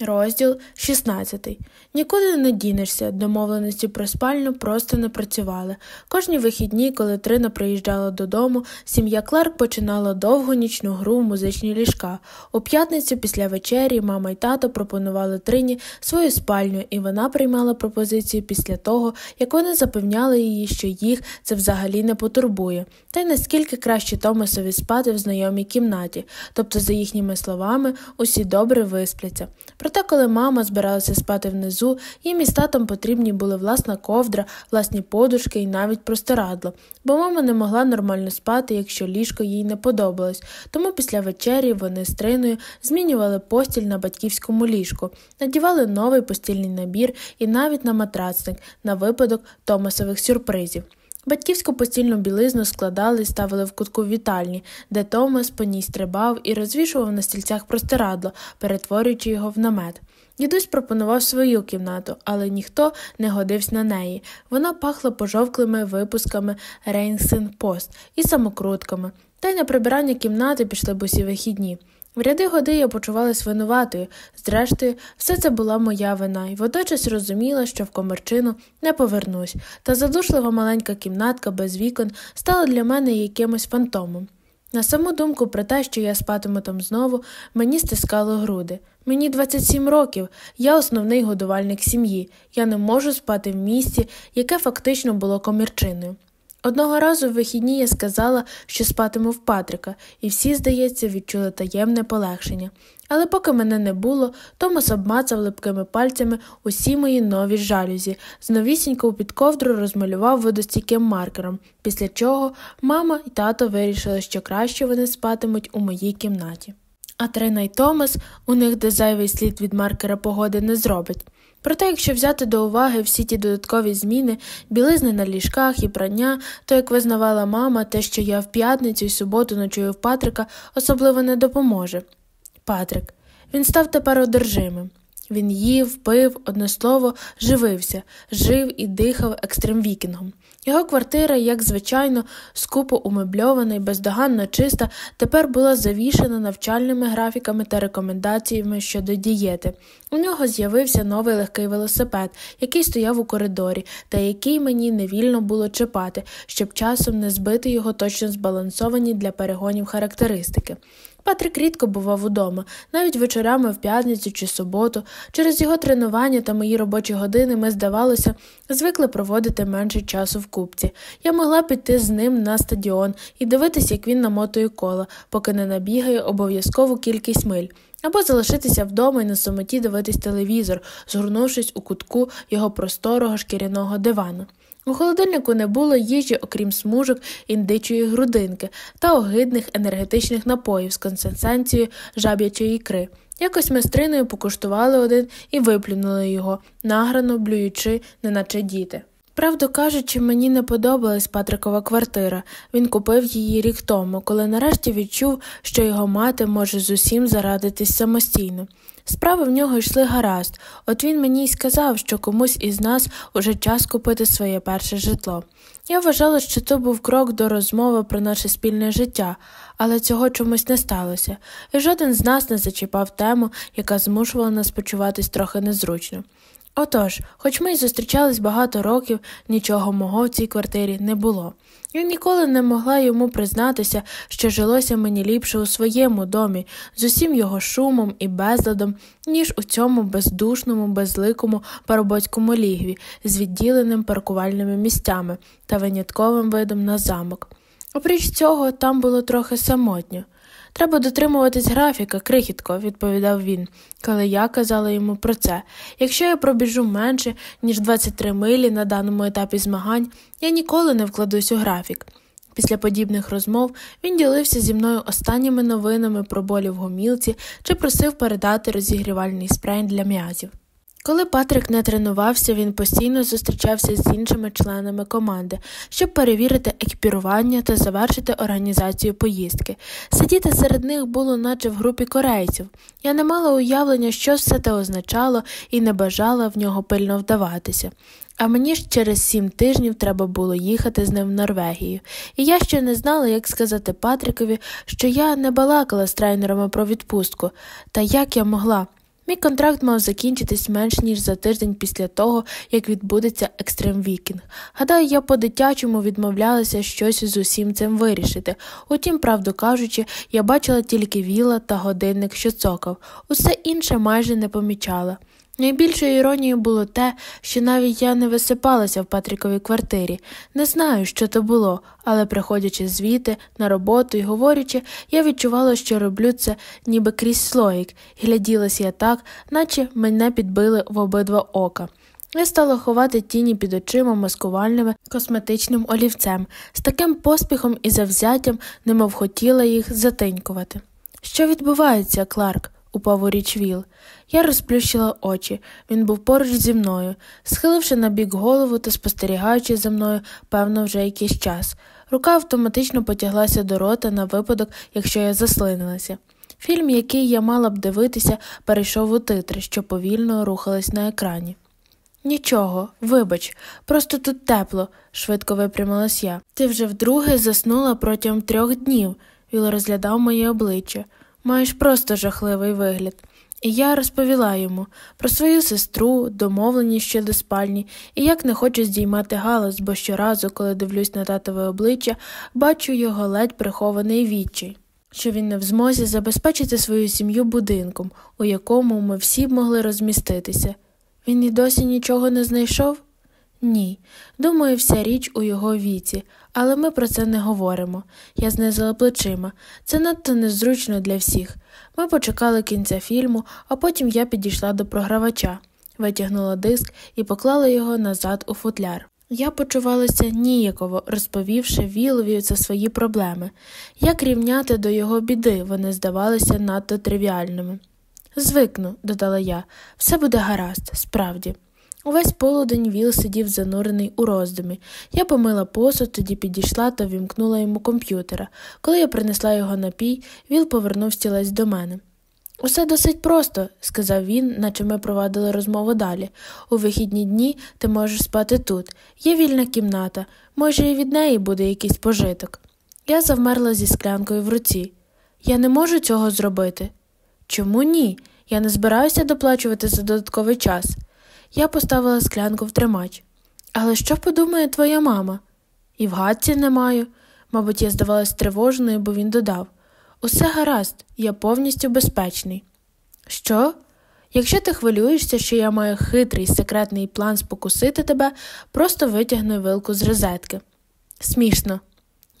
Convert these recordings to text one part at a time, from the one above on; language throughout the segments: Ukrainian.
Розділ 16. Нікуди не дінешся. Домовленості про спальню просто не працювали. Кожні вихідні, коли Трина приїжджала додому, сім'я Кларк починала довгу нічну гру в музичні ліжка. У п'ятницю після вечері мама й тато пропонували Трині свою спальню, і вона приймала пропозицію після того, як вони запевняли її, що їх це взагалі не потурбує, та й наскільки краще Томасові спати в знайомій кімнаті, тобто, за їхніми словами, усі добре виспляться. Проте, коли мама збиралася спати внизу, їм із татом потрібні були власна ковдра, власні подушки і навіть простирадло, бо мама не могла нормально спати, якщо ліжко їй не подобалось, тому після вечері вони з триною змінювали постіль на батьківському ліжку, надівали новий постільний набір і навіть на матрацник на випадок Томасових сюрпризів. Батьківську постільну білизну складали і ставили в кутку вітальні, де Томас по ній стрибав і розвішував на стільцях простирадло, перетворюючи його в намет. Дідусь пропонував свою кімнату, але ніхто не годився на неї. Вона пахла пожовклими випусками Рейнсен Пост і самокрутками, та й на прибирання кімнати пішли б усі вихідні. В ряди годи я почувалась винуватою, зрештою, все це була моя вина, і водночас розуміла, що в комерчину не повернусь, та задушлива маленька кімнатка без вікон стала для мене якимось фантомом. На саму думку про те, що я спатиму там знову, мені стискало груди. Мені 27 років, я основний годувальник сім'ї, я не можу спати в місті, яке фактично було комірчиною. Одного разу в вихідні я сказала, що спатиму в Патрика, і всі, здається, відчули таємне полегшення. Але поки мене не було, Томас обмацав липкими пальцями усі мої нові жалюзі, з новісінько під ковдру розмалював водостійким маркером, після чого мама і тато вирішили, що краще вони спатимуть у моїй кімнаті. А Трина й Томас у них де зайвий слід від маркера погоди не зробить. Проте, якщо взяти до уваги всі ті додаткові зміни, білизни на ліжках і прання, то, як визнавала мама, те, що я в п'ятницю і суботу ночую в Патрика, особливо не допоможе. Патрик. Він став тепер одержимим. Він їв, пив, одне слово, живився, жив і дихав екстрем-вікінгом. Його квартира, як звичайно, скупо умебльована і бездоганно чиста, тепер була завішена навчальними графіками та рекомендаціями щодо дієти. У нього з'явився новий легкий велосипед, який стояв у коридорі, та який мені невільно було чіпати, щоб часом не збити його точно збалансовані для перегонів характеристики. Патрик рідко бував удома, навіть вечорами в п'ятницю чи суботу. Через його тренування та мої робочі години ми, здавалося, звикли проводити менше часу в купці. Я могла піти з ним на стадіон і дивитися, як він намотує кола, поки не набігає обов'язкову кількість миль. Або залишитися вдома і на самоті дивитись телевізор, згорнувшись у кутку його просторого шкіряного дивану. У холодильнику не було їжі, окрім смужок індичої грудинки та огидних енергетичних напоїв з консистенцією жаб'ячої ікри. Якось ми покуштували один і виплюнули його, награно блюючи, неначе діти. Правду кажучи, мені не подобалась Патрикова квартира. Він купив її рік тому, коли нарешті відчув, що його мати може з усім зарадитись самостійно. Справи в нього йшли гаразд, от він мені й сказав, що комусь із нас уже час купити своє перше житло. Я вважала, що це був крок до розмови про наше спільне життя, але цього чомусь не сталося, і жоден з нас не зачіпав тему, яка змушувала нас почуватись трохи незручно. Отож, хоч ми й зустрічались багато років, нічого мого в цій квартирі не було. Я ніколи не могла йому признатися, що жилося мені ліпше у своєму домі, з усім його шумом і безладом, ніж у цьому бездушному, безликому парубоцькому лігві з відділеним паркувальними місцями та винятковим видом на замок. Опріч цього, там було трохи самотньо. Треба дотримуватись графіка, крихітко, відповідав він, коли я казала йому про це. Якщо я пробіжу менше, ніж 23 милі на даному етапі змагань, я ніколи не вкладусь у графік. Після подібних розмов він ділився зі мною останніми новинами про болі в гомілці чи просив передати розігрівальний спрей для м'язів. Коли Патрик не тренувався, він постійно зустрічався з іншими членами команди, щоб перевірити екіпірування та завершити організацію поїздки. Сидіти серед них було, наче в групі корейців. Я не мала уявлення, що все те означало, і не бажала в нього пильно вдаватися. А мені ж через сім тижнів треба було їхати з ним в Норвегію, і я ще не знала, як сказати Патрікові, що я не балакала з тренерами про відпустку, та як я могла. Мій контракт мав закінчитись менш ніж за тиждень після того, як відбудеться екстрем вікінг. Гадаю, я по-дитячому відмовлялася щось з усім цим вирішити. Утім, правду кажучи, я бачила тільки віла та годинник, що цокав, усе інше майже не помічала. Найбільшою іронією було те, що навіть я не висипалася в Патріковій квартирі. Не знаю, що то було, але, приходячи звідти на роботу і говорячи, я відчувала, що роблю це ніби крізь слоїк, гляділася я так, наче мене підбили в обидва ока. Я стала ховати тіні під очима маскувальними косметичним олівцем, з таким поспіхом і завзяттям, немов хотіла їх затинькувати. Що відбувається, Кларк? Упав у річ Віл. Я розплющила очі. Він був поруч зі мною, схиливши на бік голову та спостерігаючи за мною, певно, вже якийсь час. Рука автоматично потяглася до рота на випадок, якщо я заслинилася. Фільм, який я мала б дивитися, перейшов у титри, що повільно рухались на екрані. Нічого, вибач, просто тут тепло, швидко випрямилась я. Ти вже вдруге заснула протягом трьох днів, Віл розглядав моє обличчя. Маєш просто жахливий вигляд. І я розповіла йому про свою сестру, домовленість щодо спальні, і як не хочу здіймати галас, бо щоразу, коли дивлюсь на татове обличчя, бачу його ледь прихований відчай, що він не в змозі забезпечити свою сім'ю будинком, у якому ми всі б могли розміститися. Він і досі нічого не знайшов? Ні. Думаю, вся річ у його віці, але ми про це не говоримо. Я знизила плечима. Це надто незручно для всіх. Ми почекали кінця фільму, а потім я підійшла до програвача, витягнула диск і поклала його назад у футляр. Я почувалася ніяково, розповівши Вілові за свої проблеми. Як рівняти до його біди, вони здавалися надто тривіальними. Звикну, додала я, все буде гаразд, справді. Увесь полудень Віл сидів занурений у роздумі. Я помила посуд, тоді підійшла та вімкнула йому комп'ютера. Коли я принесла його напій, Віл повернув стілець до мене. Усе досить просто, сказав він, наче ми провадили розмову далі. У вихідні дні ти можеш спати тут. Є вільна кімната, може, і від неї буде якийсь пожиток. Я завмерла зі склянкою в руці. Я не можу цього зробити. Чому ні? Я не збираюся доплачувати за додатковий час. Я поставила склянку в тримач. Але що подумає твоя мама? І в гадці не маю. Мабуть, я здавалась тривожною, бо він додав Усе гаразд, я повністю безпечний. Що? Якщо ти хвилюєшся, що я маю хитрий секретний план спокусити тебе, просто витягни вилку з розетки. Смішно.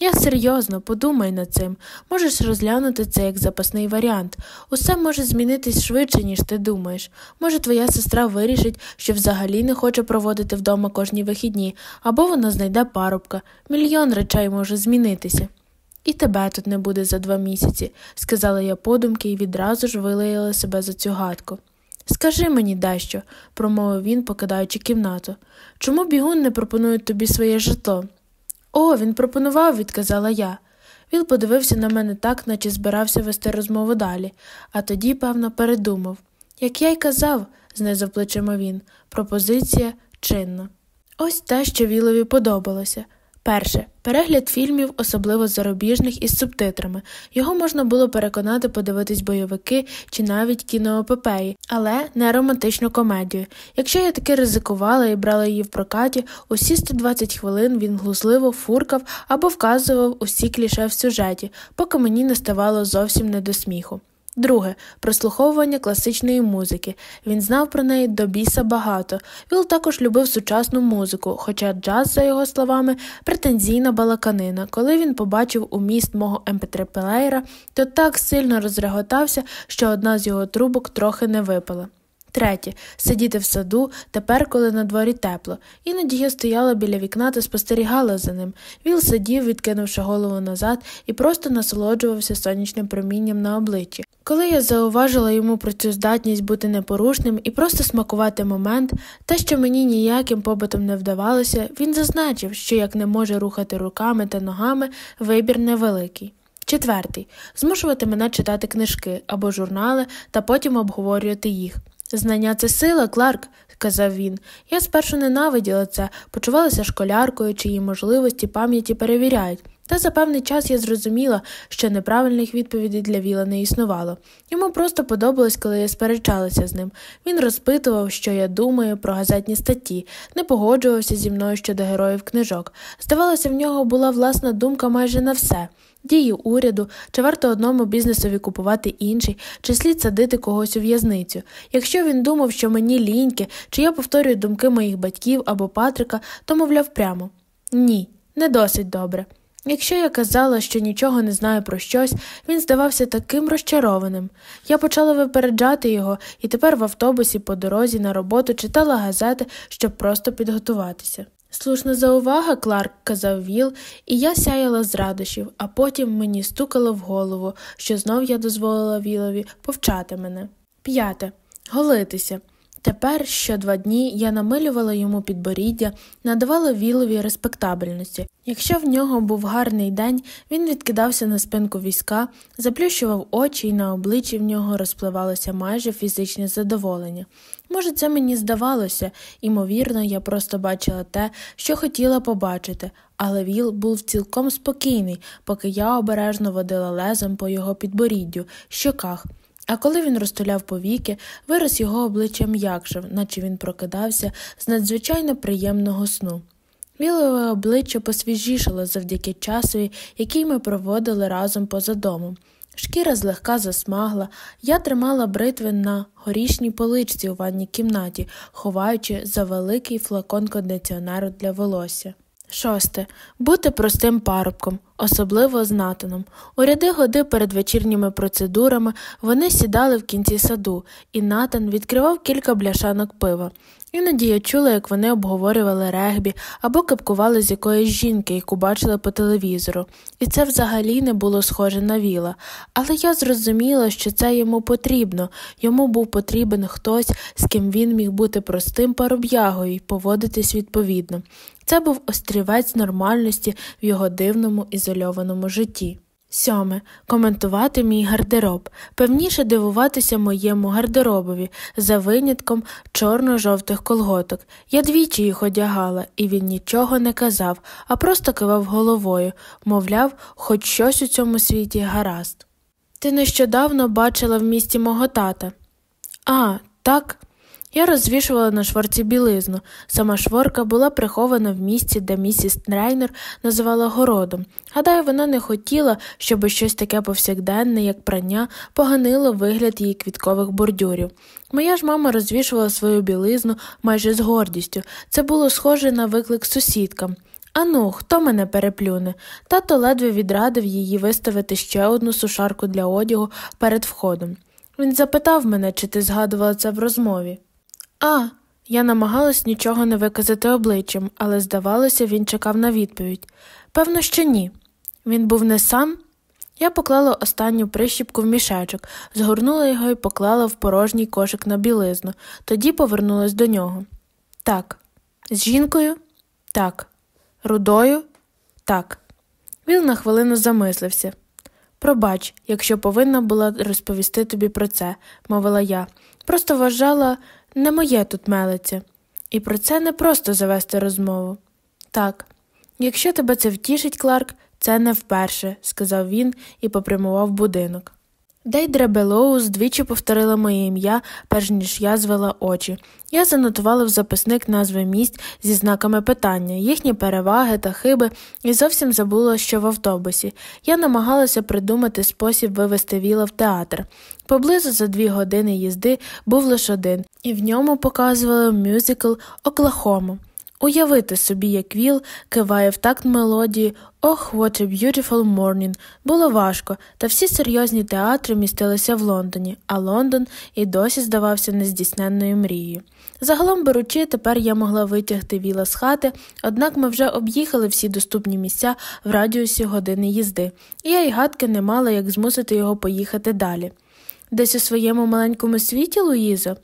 Я серйозно, подумай над цим, можеш розглянути це як запасний варіант. Усе може змінитись швидше, ніж ти думаєш. Може, твоя сестра вирішить, що взагалі не хоче проводити вдома кожні вихідні, або вона знайде парубка. Мільйон речей може змінитися. І тебе тут не буде за два місяці, сказала я подумки і відразу ж вилаяла себе за цю гадку. Скажи мені дещо, промовив він, покидаючи кімнату. Чому бігун не пропонують тобі своє житло? О, він пропонував, відказала я. Він подивився на мене так, наче збирався вести розмову далі, а тоді, певно, передумав. Як я й казав, знизав плечима він, пропозиція чинна. Ось те, що Вілові подобалося. Перше перегляд фільмів, особливо зарубіжних із субтитрами. Його можна було переконати подивитись бойовики чи навіть кіноопепеї, але не романтичну комедію. Якщо я таки ризикувала і брала її в прокаті, усі 120 хвилин він глузливо фуркав або вказував усі кліше в сюжеті, поки мені не ставало зовсім не до сміху. Друге прослуховування класичної музики. Він знав про неї до біса багато. Віл також любив сучасну музику, хоча джаз, за його словами, претензійна балаканина. Коли він побачив уміст мого МП3-плеєра, то так сильно розреготався, що одна з його трубок трохи не випала. Третє сидіти в саду тепер, коли на дворі тепло. Іноді я стояла біля вікна та спостерігала за ним. Віл сидів, відкинувши голову назад, і просто насолоджувався сонячним промінням на обличчі. Коли я зауважила йому про цю здатність бути непорушним і просто смакувати момент, те, що мені ніяким побитом не вдавалося, він зазначив, що як не може рухати руками та ногами, вибір невеликий. Четвертий змушувати мене читати книжки або журнали та потім обговорювати їх. Знання це сила, Кларк, казав він. Я спершу ненавиділа це, почувалася школяркою, чиї можливості пам'яті перевіряють. Та за певний час я зрозуміла, що неправильних відповідей для Віла не існувало. Йому просто подобалось, коли я сперечалася з ним. Він розпитував, що я думаю про газетні статті, не погоджувався зі мною щодо героїв книжок. Здавалося, в нього була власна думка майже на все. Дії уряду, чи варто одному бізнесові купувати інший, чи слід садити когось у в'язницю. Якщо він думав, що мені ліньки, чи я повторюю думки моїх батьків або Патрика, то мовляв прямо ні, не досить добре. Якщо я казала, що нічого не знаю про щось, він здавався таким розчарованим. Я почала випереджати його і тепер в автобусі по дорозі на роботу читала газети, щоб просто підготуватися. Слушна заувага, Кларк, казав Віл, і я сяяла з радощів, а потім мені стукало в голову, що знов я дозволила Вілові повчати мене. П'яте. Голитися. Тепер що два дні я намилювала йому підборіддя, надавала вілові респектабельності. Якщо в нього був гарний день, він відкидався на спинку війська, заплющував очі, і на обличчі в нього розпливалося майже фізичне задоволення. Може, це мені здавалося, імовірно, я просто бачила те, що хотіла побачити, але Віл був цілком спокійний, поки я обережно водила лезом по його підборіддю, щоках. А коли він розтуляв повіки, вираз його обличчя м'якшав, наче він прокидався з надзвичайно приємного сну. Вілове обличчя посвіжішало завдяки часові, який ми проводили разом поза домом. Шкіра злегка засмагла, я тримала бритви на горішній поличці у ванній кімнаті, ховаючи за великий флакон кондиціонеру для волосся. Шосте. Бути простим парубком, особливо з натаном. У ряди годи перед вечірніми процедурами вони сідали в кінці саду, і натан відкривав кілька бляшанок пива. Іноді я чула, як вони обговорювали регбі або капкували з якоїсь жінки, яку бачили по телевізору, і це взагалі не було схоже на віла. Але я зрозуміла, що це йому потрібно, йому був потрібен хтось, з ким він міг бути простим паруб'ягою і поводитись відповідно. Це був острівець нормальності в його дивному ізольованому житті. Сьоме коментувати мій гардероб, певніше дивуватися моєму гардеробові за винятком чорно-жовтих колготок. Я двічі їх одягала, і він нічого не казав, а просто кивав головою, мовляв, хоч щось у цьому світі гаразд. Ти нещодавно бачила в місті мого тата. А, так. Я розвішувала на шворці білизну. Сама шворка була прихована в місці, де місіс Трейнер називала городом. Гадаю, вона не хотіла, щоб щось таке повсякденне, як прання, поганило вигляд її квіткових бордюрів. Моя ж мама розвішувала свою білизну майже з гордістю. Це було схоже на виклик сусідкам. Ану, хто мене переплюне? Тато ледве відрадив її виставити ще одну сушарку для одягу перед входом. Він запитав мене, чи ти згадувала це в розмові. А, я намагалась нічого не виказати обличчям, але, здавалося, він чекав на відповідь. Певно, що ні. Він був не сам. Я поклала останню прищіпку в мішечок, згорнула його і поклала в порожній кошик на білизну, тоді повернулась до нього. Так. З жінкою? Так. Рудою? Так. Він на хвилину замислився. Пробач, якщо повинна була розповісти тобі про це, мовила я. Просто вважала, не моє тут мелиться. І про це не просто завести розмову. Так, якщо тебе це втішить, Кларк, це не вперше, сказав він і попрямував будинок. Дейдре Белоуз двічі повторила моє ім'я, перш ніж я звела очі. Я занотувала в записник назви місць зі знаками питання, їхні переваги та хиби, і зовсім забула, що в автобусі. Я намагалася придумати спосіб вивести віла в театр. Поблизу за дві години їзди був лише один, і в ньому показували мюзикл Оклахома. Уявити собі, як Віл киває в такт мелодії Ох, what a beautiful morning було важко, та всі серйозні театри містилися в Лондоні, а Лондон і досі здавався нездійсненною мрією. Загалом беручи, тепер я могла витягти віла з хати, однак ми вже об'їхали всі доступні місця в радіусі години їзди, і я й гадки не мала, як змусити його поїхати далі. Десь у своєму маленькому світі, Луїзо?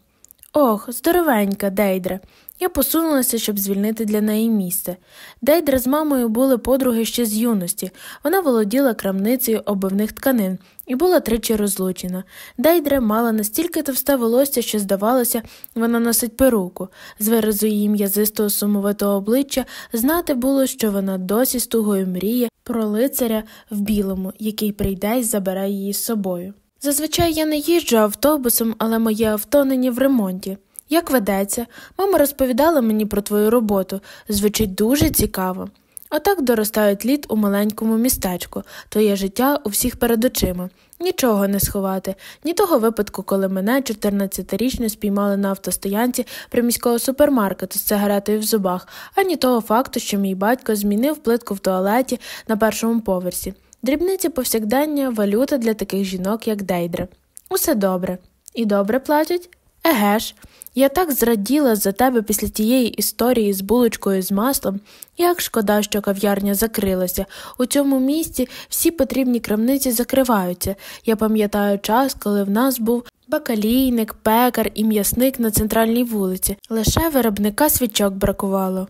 Ох, здоровенька, Дейдре. Я посунулася, щоб звільнити для неї місце. Дейдра з мамою були подруги ще з юності. Вона володіла крамницею обивних тканин і була тричі розлучена. Дейдра мала настільки товсте волосся, що, здавалося, вона носить перуку. З виразу її м'язистого сумовитого обличчя знати було, що вона досі з тугою мріє про лицаря в білому, який прийде і забере її з собою. Зазвичай я не їжджу автобусом, але моє авто нині в ремонті. Як ведеться, мама розповідала мені про твою роботу, звучить дуже цікаво. Отак доростають літ у маленькому містечку, твоє життя у всіх перед очима. Нічого не сховати, ні того випадку, коли мене 14-річно спіймали на автостоянці приміського супермаркету з цигаретою в зубах, ані того факту, що мій батько змінив плитку в туалеті на першому поверсі. Дрібниці повсякдення валюта для таких жінок, як Дейдра. Усе добре. І добре платять? Еге ж. Я так зраділа за тебе після тієї історії з булочкою з маслом, як шкода, що кав'ярня закрилася. У цьому місці всі потрібні крамниці закриваються. Я пам'ятаю час, коли в нас був бакалійник, пекар і м'ясник на центральній вулиці. Лише виробника свічок бракувало.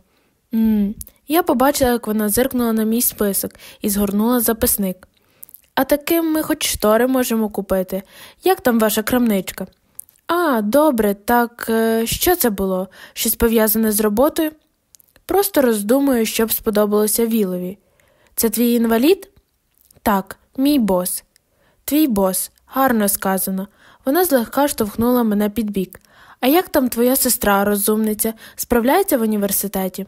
Мм, я побачила, як вона зиркнула на мій список і згорнула записник. А таким ми хоч штори можемо купити. Як там ваша крамничка? А, добре, так е, що це було? Щось пов'язане з роботою? Просто роздумую, щоб сподобалося Вілові. Це твій інвалід? Так, мій бос. Твій бос, гарно сказано. Вона злегка штовхнула мене під бік. А як там твоя сестра, розумниця, справляється в університеті?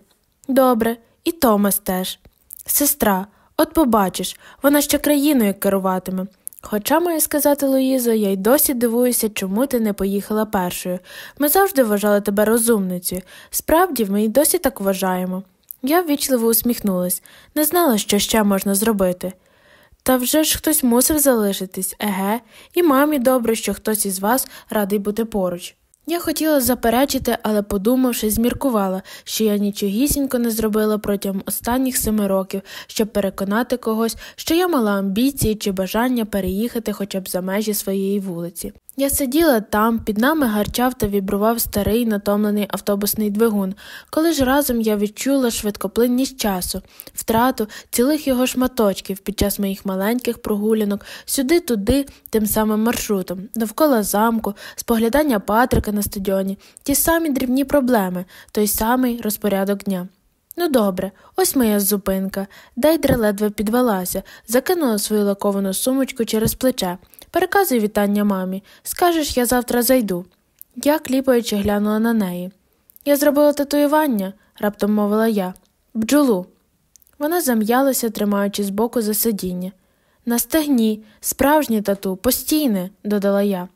Добре, і Томас теж. Сестра, от побачиш, вона ще країною керуватиме. Хоча, маю сказати, Луїзо, я й досі дивуюся, чому ти не поїхала першою. Ми завжди вважали тебе розумницею. Справді, ми й досі так вважаємо. Я ввічливо усміхнулась, не знала, що ще можна зробити. Та вже ж хтось мусив залишитись, еге, і мамі добре, що хтось із вас радий бути поруч. Я хотіла заперечити, але, подумавши, зміркувала, що я нічогісінько не зробила протягом останніх семи років, щоб переконати когось, що я мала амбіції чи бажання переїхати хоча б за межі своєї вулиці. Я сиділа там, під нами гарчав та вібрував старий натомлений автобусний двигун, коли ж разом я відчула швидкоплинність часу, втрату цілих його шматочків під час моїх маленьких прогулянок сюди-туди, тим самим маршрутом, довкола замку, споглядання Патрика на стадіоні, ті самі дрібні проблеми, той самий розпорядок дня. Ну, добре, ось моя зупинка. Дейдра ледве підвелася, закинула свою лаковану сумочку через плече. Переказуй вітання мамі. Скажеш, я завтра зайду. Я, кліпаючи, глянула на неї. Я зробила татуювання, раптом мовила я. Бджолу. Вона зам'ялася, тримаючи збоку за сидіння. На стегні, справжнє тату, постійне, додала я.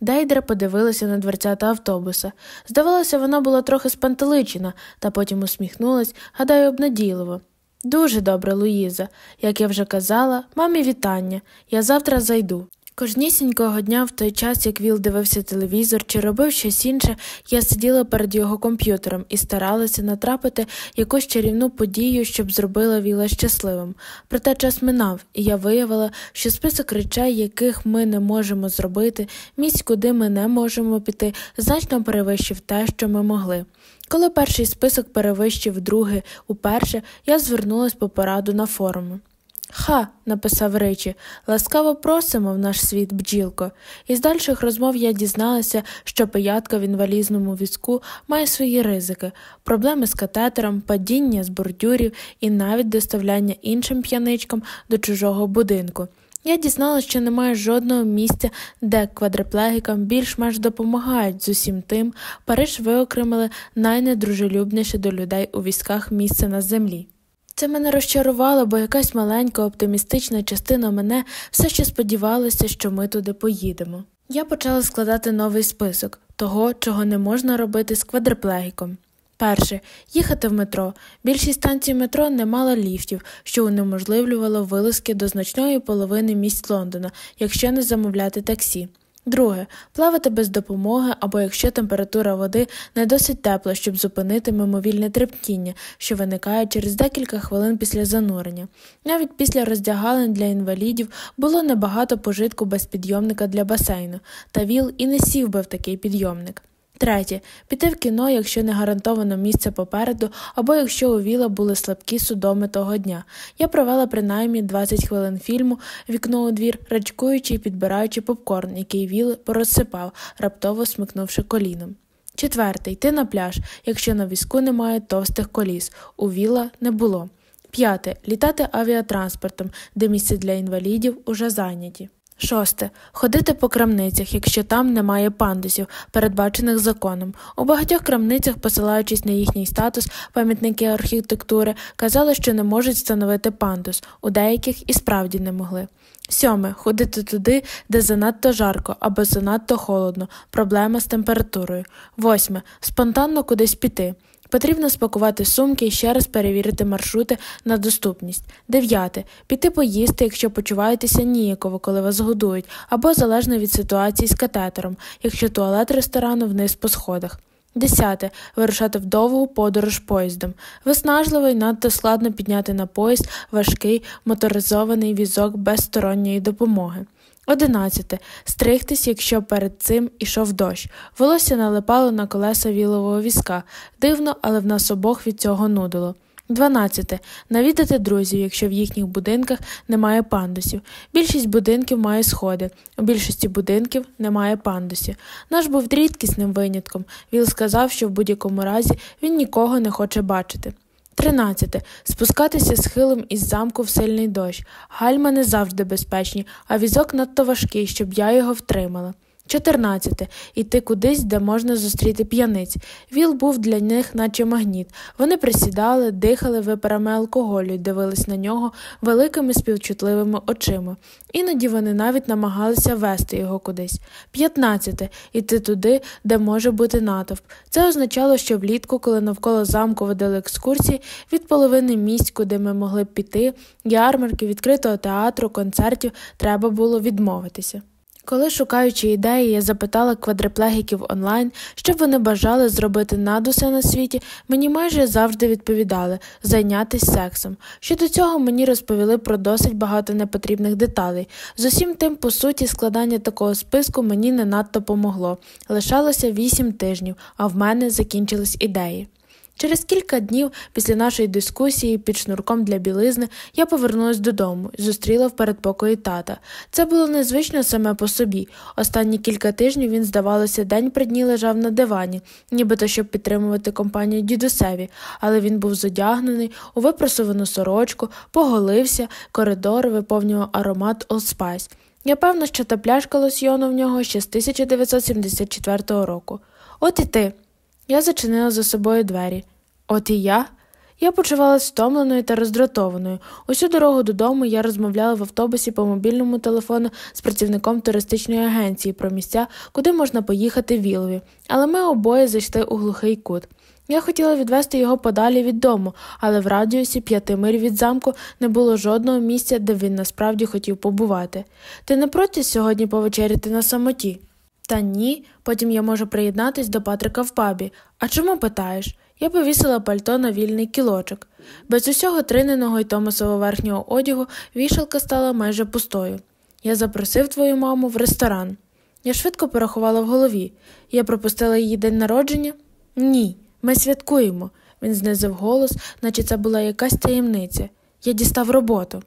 Дейдра подивилася на дверцята автобуса. Здавалося, вона була трохи спантеличена, та потім усміхнулась, гадаю, обнадійливо. Дуже добре, Луїза. Як я вже казала, мамі вітання. Я завтра зайду. Кожнісінького дня в той час, як Віл дивився телевізор чи робив щось інше, я сиділа перед його комп'ютером і старалася натрапити якусь чарівну подію, щоб зробила Віла щасливим. Проте час минав, і я виявила, що список речей, яких ми не можемо зробити, місць, куди ми не можемо піти, значно перевищив те, що ми могли. Коли перший список перевищив другий уперше, я звернулась по пораду на форуми. Ха, написав Ричі, ласкаво просимо в наш світ, бджілко. Із дальших розмов я дізналася, що пиятка в інвалізному візку має свої ризики, проблеми з катетером, падіння з бордюрів і навіть доставляння іншим п'яничкам до чужого будинку. Я дізналася, що немає жодного місця, де квадриплегікам більш-менш допомагають з усім тим, Париж виокремили найнедружелюбніше до людей у військах місце на землі. Це мене розчарувало, бо якась маленька оптимістична частина мене все ще сподівалася, що ми туди поїдемо. Я почала складати новий список того, чого не можна робити з квадриплегіком. Перше їхати в метро. Більшість станцій метро не мала ліфтів, що унеможливлювало вилазки до значної половини місць Лондона, якщо не замовляти таксі. Друге плавати без допомоги або якщо температура води не досить тепла, щоб зупинити мимовільне трептіння, що виникає через декілька хвилин після занурення. Навіть після роздягалень для інвалідів було небагато пожитку без підйомника для басейну, та ВІЛ і не сів би в такий підйомник. Третє піти в кіно, якщо не гарантовано місце попереду, або якщо у Віла були слабкі судоми того дня. Я провела принаймні 20 хвилин фільму вікно у двір, рачкуючи і підбираючи попкорн, який Віл порозсипав, раптово смикнувши коліном. Четвертий йти на пляж, якщо на візку немає товстих коліс. У Віла не було. П'яте. Літати авіатранспортом, де місце для інвалідів уже зайняті. Шосте. Ходити по крамницях, якщо там немає пандусів, передбачених законом. У багатьох крамницях, посилаючись на їхній статус, пам'ятники архітектури казали, що не можуть встановити пандус, у деяких і справді не могли. Сьоме. Ходити туди, де занадто жарко або занадто холодно, проблема з температурою. Восьме. Спонтанно кудись піти. Потрібно спакувати сумки і ще раз перевірити маршрути на доступність. Дев'яте. Піти поїсти, якщо почуваєтеся ніяково, коли вас годують, або залежно від ситуації з катетером, якщо туалет ресторану вниз по сходах. Десяте. Вирушати в довгу подорож поїздом. Виснажливо і надто складно підняти на поїзд важкий моторизований візок без сторонньої допомоги. Одинадцяте. Стригтись, якщо перед цим ішов дощ. Волосся налипало на колеса вілового візка. Дивно, але в нас обох від цього нудило. 12. Навідати друзів, якщо в їхніх будинках немає пандусів. Більшість будинків має сходи, у більшості будинків немає пандусів. Наш був рідкісним винятком. Віл сказав, що в будь-якому разі він нікого не хоче бачити. 13. Спускатися схилом із замку в сильний дощ. Гальма не завжди безпечні, а візок надто важкий, щоб я його втримала. 14. Іти кудись, де можна зустріти п'яниць. Віл був для них, наче магніт. Вони присідали, дихали випарами алкоголю і дивились на нього великими співчутливими очима. Іноді вони навіть намагалися вести його кудись. 15. Іти туди, де може бути натовп. Це означало, що влітку, коли навколо замку водили екскурсії, від половини місць, куди ми могли б піти, ярмарки, відкритого театру, концертів, треба було відмовитися. Коли, шукаючи ідеї, я запитала квадриплегіків онлайн, що вони бажали зробити над усе на світі, мені майже завжди відповідали зайнятися сексом. Щодо цього мені розповіли про досить багато непотрібних деталей. З усім тим, по суті, складання такого списку мені не надто помогло. Лишалося вісім тижнів, а в мене закінчились ідеї. Через кілька днів після нашої дискусії під шнурком для білизни я повернулася додому і зустріла в передпокої тата. Це було незвично саме по собі. Останні кілька тижнів він, здавалося, день при дні лежав на дивані, нібито щоб підтримувати компанію дідусеві, але він був зодягнений у випросувану сорочку, поголився, коридор виповнював аромат Spice. Я певна, що та пляшка лосьйону в нього ще з 1974 року. От і ти. Я зачинила за собою двері. От і я. Я почувалася стомленою та роздратованою. Усю дорогу додому я розмовляла в автобусі по мобільному телефону з працівником туристичної агенції про місця, куди можна поїхати вілові, але ми обоє зайшли у глухий кут. Я хотіла відвести його подалі від дому, але в радіусі п'яти миль від замку не було жодного місця, де він насправді хотів побувати. Ти не проти сьогодні повечеряти на самоті? Та ні, потім я можу приєднатись до Патрика в пабі. А чому питаєш? Я повісила пальто на вільний кілочок. Без усього триненого й Томасового верхнього одягу вішалка стала майже пустою. Я запросив твою маму в ресторан. Я швидко порахувала в голові. Я пропустила її день народження? Ні, ми святкуємо. Він знизив голос, наче це була якась таємниця. Я дістав роботу.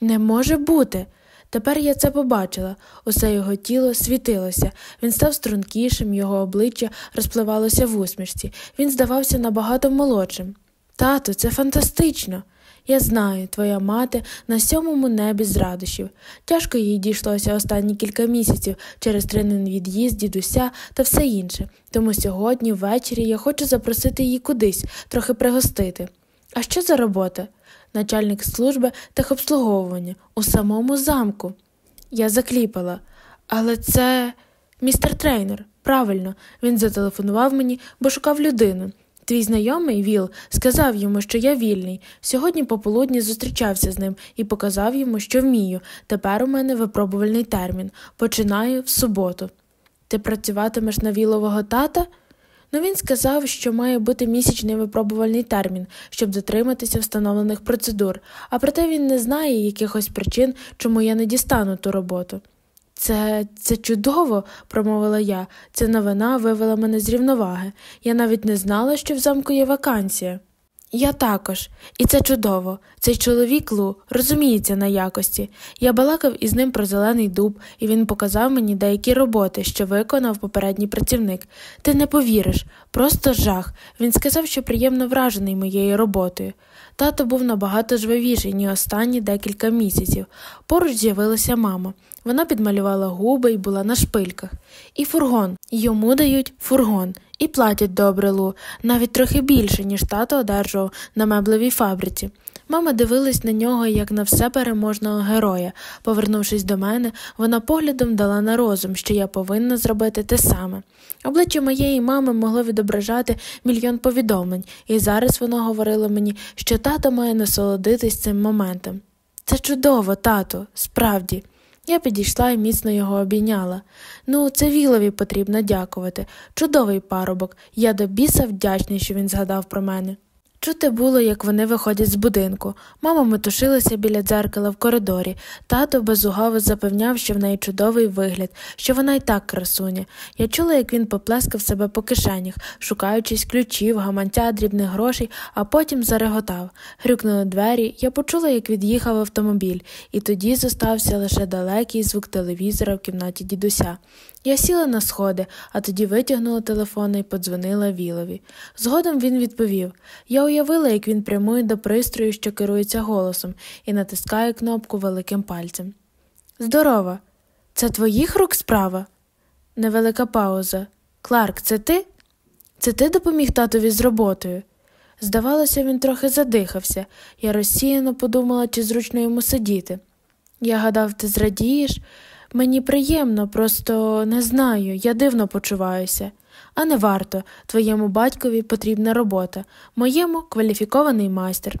Не може бути. Тепер я це побачила усе його тіло світилося, він став стрункішим, його обличчя розпливалося в усмішці, він здавався набагато молодшим. Тату, це фантастично. Я знаю, твоя мати на сьомому небі з радощів. Тяжко їй дійшлося останні кілька місяців через тренин від'їзд, дідуся та все інше. Тому сьогодні, ввечері, я хочу запросити її кудись, трохи пригостити. А що за робота? Начальник служби техобслуговування у самому замку. Я закліпала. Але це містер трейнер. Правильно, він зателефонував мені, бо шукав людину. Твій знайомий Віл сказав йому, що я вільний. Сьогодні пополудні зустрічався з ним і показав йому, що вмію. Тепер у мене випробувальний термін. Починаю в суботу. Ти працюватимеш на вілового тата? Ну він сказав, що має бути місячний випробувальний термін, щоб дотриматися встановлених процедур, а проте він не знає якихось причин, чому я не дістану ту роботу. Це це чудово, промовила я. Ця новина вивела мене з рівноваги. Я навіть не знала, що в замку є вакансія. Я також, і це чудово. Цей чоловік Лу розуміється на якості. Я балакав із ним про зелений дуб, і він показав мені деякі роботи, що виконав попередній працівник. Ти не повіриш, просто жах. Він сказав, що приємно вражений моєю роботою. Тато був набагато жвавіший, ні останні декілька місяців. Поруч з'явилася мама. Вона підмалювала губи і була на шпильках. І фургон. Йому дають фургон. І платять добре Лу, навіть трохи більше, ніж тато одержував на меблевій фабриці. Мама дивилась на нього, як на все переможного героя. Повернувшись до мене, вона поглядом дала на розум, що я повинна зробити те саме. Обличчя моєї мами могло відображати мільйон повідомлень, і зараз вона говорила мені, що тато має насолодитись цим моментом. Це чудово, тато, справді. Я підійшла і міцно його обійняла. Ну, це Вілові потрібно дякувати. Чудовий парубок. Я до біса вдячний, що він згадав про мене. Чути було, як вони виходять з будинку. Мама метушилася біля дзеркала в коридорі. Тато безугаво запевняв, що в неї чудовий вигляд, що вона й так красуня. Я чула, як він поплескав себе по кишенях, шукаючись ключів, гаманця, дрібних грошей, а потім зареготав. Грюкнули двері, я почула, як від'їхав автомобіль, і тоді зостався лише далекий звук телевізора в кімнаті дідуся. Я сіла на сходи, а тоді витягнула телефон і подзвонила Вілові. Згодом він відповів Я уявила, як він прямує до пристрою, що керується голосом, і натискає кнопку великим пальцем. Здорова, це твоїх рук справа? Невелика пауза. Кларк, це ти? Це ти допоміг татові з роботою? Здавалося, він трохи задихався. Я розсіяно подумала, чи зручно йому сидіти. Я гадав, ти зрадієш? Мені приємно, просто не знаю, я дивно почуваюся. А не варто, твоєму батькові потрібна робота, моєму кваліфікований майстер.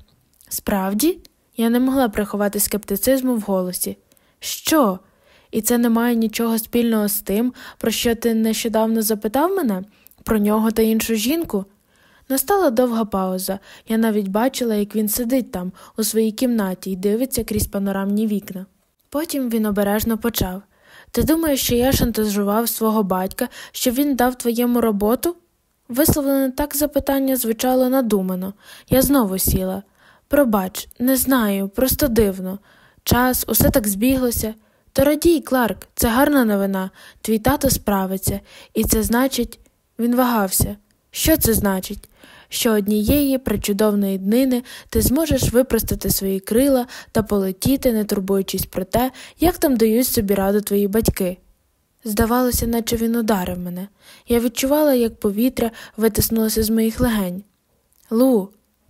Справді, я не могла приховати скептицизму в голосі. Що? І це не має нічого спільного з тим, про що ти нещодавно запитав мене, про нього та іншу жінку? Настала довга пауза. Я навіть бачила, як він сидить там, у своїй кімнаті, і дивиться крізь панорамні вікна. Потім він обережно почав Ти думаєш, що я шантажував свого батька, щоб він дав твоєму роботу? Висловлене так запитання звучало надумано. Я знову сіла. Пробач, не знаю, просто дивно. Час, усе так збіглося. То радій, Кларк, це гарна новина. Твій тато справиться, і це значить, він вагався. Що це значить? Що однієї причудовної днини ти зможеш випростати свої крила та полетіти, не турбуючись про те, як там дають собі раду твої батьки. Здавалося, наче він ударив мене. Я відчувала, як повітря витиснулося з моїх легень. Лу,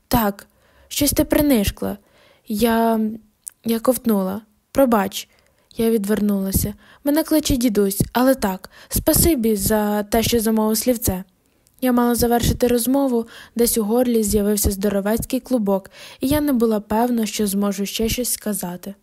так, щось ти принишкла. Я Я ковтнула. Пробач, я відвернулася. Мене кличе дідусь, але так, спасибі за те, що замовив слівце. Я мала завершити розмову, десь у горлі з'явився здоровецький клубок, і я не була певна, що зможу ще щось сказати.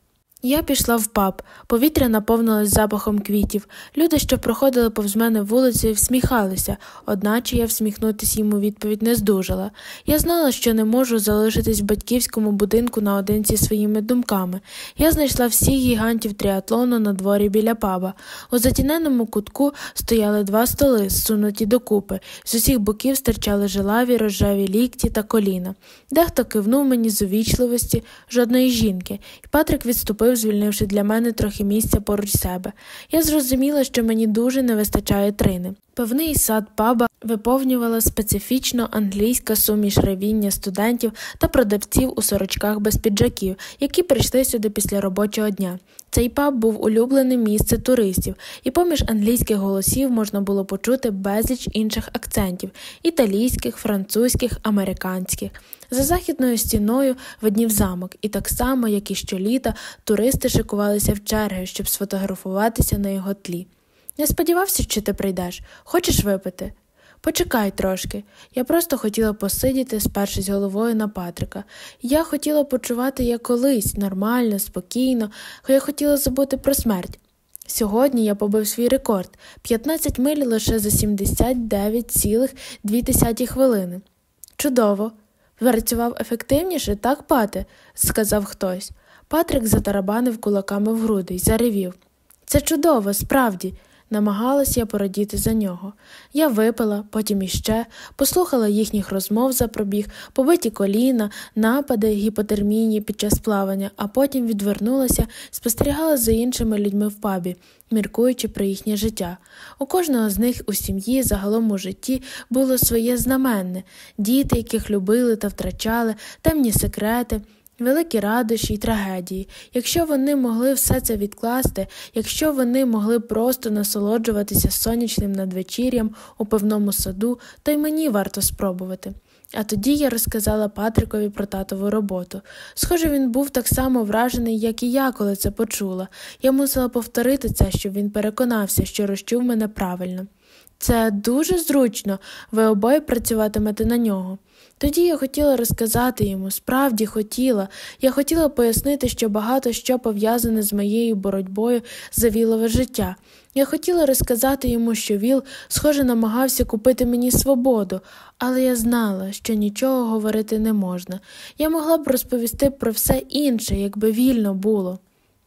Я пішла в паб, повітря наповнилось запахом квітів. Люди, що проходили повз мене вулиці, всміхалися, одначе я всміхнутися їм у відповідь не здужала. Я знала, що не можу залишитись в батьківському будинку наодинці своїми думками. Я знайшла всіх гігантів тріатлону на дворі біля паба. У затіненому кутку стояли два столи, зсунуті докупи. З усіх боків стирчали жилаві, рожеві лікті та коліна. Дехто кивнув мені з увічливості жодної жінки, і Патрик відступив, звільнивши для мене трохи місця поруч себе. Я зрозуміла, що мені дуже не вистачає трини. Певний сад паба виповнювала специфічно англійська суміш ревіння студентів та продавців у сорочках без піджаків, які прийшли сюди після робочого дня. Цей паб був улюбленим місце туристів, і поміж англійських голосів можна було почути безліч інших акцентів італійських, французьких, американських. За західною стіною виднів замок, і так само, як і щоліта, туристи шикувалися в черги, щоб сфотографуватися на його тлі. Не сподівався, що ти прийдеш. Хочеш випити? Почекай трошки. Я просто хотіла посидіти, спершись головою на Патрика. Я хотіла почувати як колись, нормально, спокійно, я хотіла забути про смерть. Сьогодні я побив свій рекорд 15 миль лише за 79,2 хвилини. Чудово. Працював ефективніше, так, пате? сказав хтось. Патрик затарабанив кулаками в груди й заревів. Це чудово, справді. Намагалася я порадіти за нього. Я випила, потім іще, послухала їхніх розмов за пробіг, побиті коліна, напади, гіпотермії під час плавання, а потім відвернулася, спостерігала за іншими людьми в пабі, міркуючи про їхнє життя. У кожного з них у сім'ї, загалом у житті, було своє знаменне діти, яких любили та втрачали, темні секрети. Великі радощі й трагедії, якщо вони могли все це відкласти, якщо вони могли просто насолоджуватися сонячним надвечір'ям у певному саду, то й мені варто спробувати. А тоді я розказала Патрикові про татову роботу. Схоже, він був так само вражений, як і я, коли це почула. Я мусила повторити це, щоб він переконався, що розчув мене правильно. Це дуже зручно, ви обоє працюватимете на нього. Тоді я хотіла розказати йому, справді хотіла. Я хотіла пояснити, що багато що пов'язане з моєю боротьбою за вілове життя. Я хотіла розказати йому, що Віл, схоже, намагався купити мені свободу, але я знала, що нічого говорити не можна. Я могла б розповісти про все інше, якби вільно було.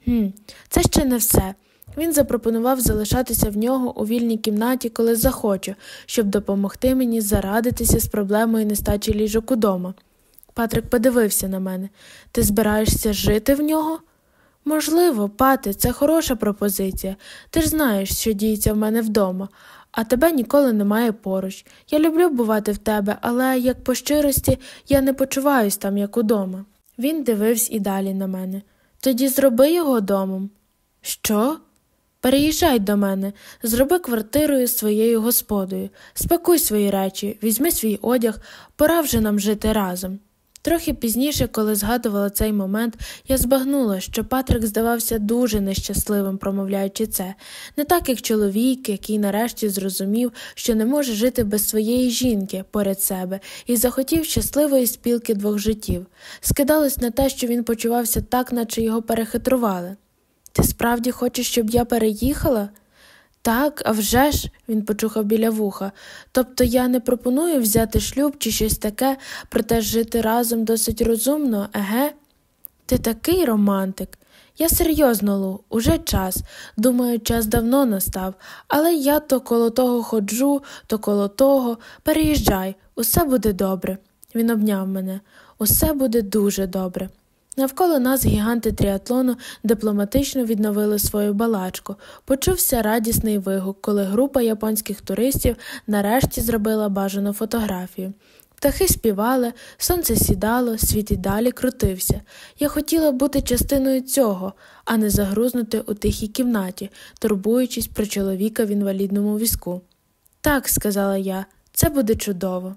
Хм, Це ще не все. Він запропонував залишатися в нього у вільній кімнаті, коли захочу, щоб допомогти мені зарадитися з проблемою нестачі ліжок удома. Патрик подивився на мене. Ти збираєшся жити в нього? Можливо, пати, це хороша пропозиція. Ти ж знаєш, що діється в мене вдома, а тебе ніколи немає поруч. Я люблю бувати в тебе, але, як по щирості, я не почуваюсь там, як удома. Він дивився і далі на мене. Тоді зроби його домом. Що? Переїжджай до мене, зроби квартирою своєю господою, спакуй свої речі, візьми свій одяг, пора вже нам жити разом. Трохи пізніше, коли згадувала цей момент, я збагнула, що Патрик здавався дуже нещасливим, промовляючи це, не так як чоловік, який нарешті зрозумів, що не може жити без своєї жінки поряд себе, і захотів щасливої спілки двох життів. Скидалось на те, що він почувався так, наче його перехитрували. Ти справді хочеш, щоб я переїхала? Так, а вже ж, він почухав біля вуха. Тобто я не пропоную взяти шлюб чи щось таке, проте жити разом досить розумно, еге? Ти такий романтик. Я серйозно, Лу, уже час. Думаю, час давно настав, але я то коло того ходжу, то коло того. Переїжджай, усе буде добре. Він обняв мене. Усе буде дуже добре. Навколо нас гіганти тріатлону дипломатично відновили свою балачку. Почувся радісний вигук, коли група японських туристів нарешті зробила бажану фотографію. Птахи співали, сонце сідало, світ і далі крутився. Я хотіла бути частиною цього, а не загрузнути у тихій кімнаті, турбуючись про чоловіка в інвалідному візку. Так, сказала я, це буде чудово.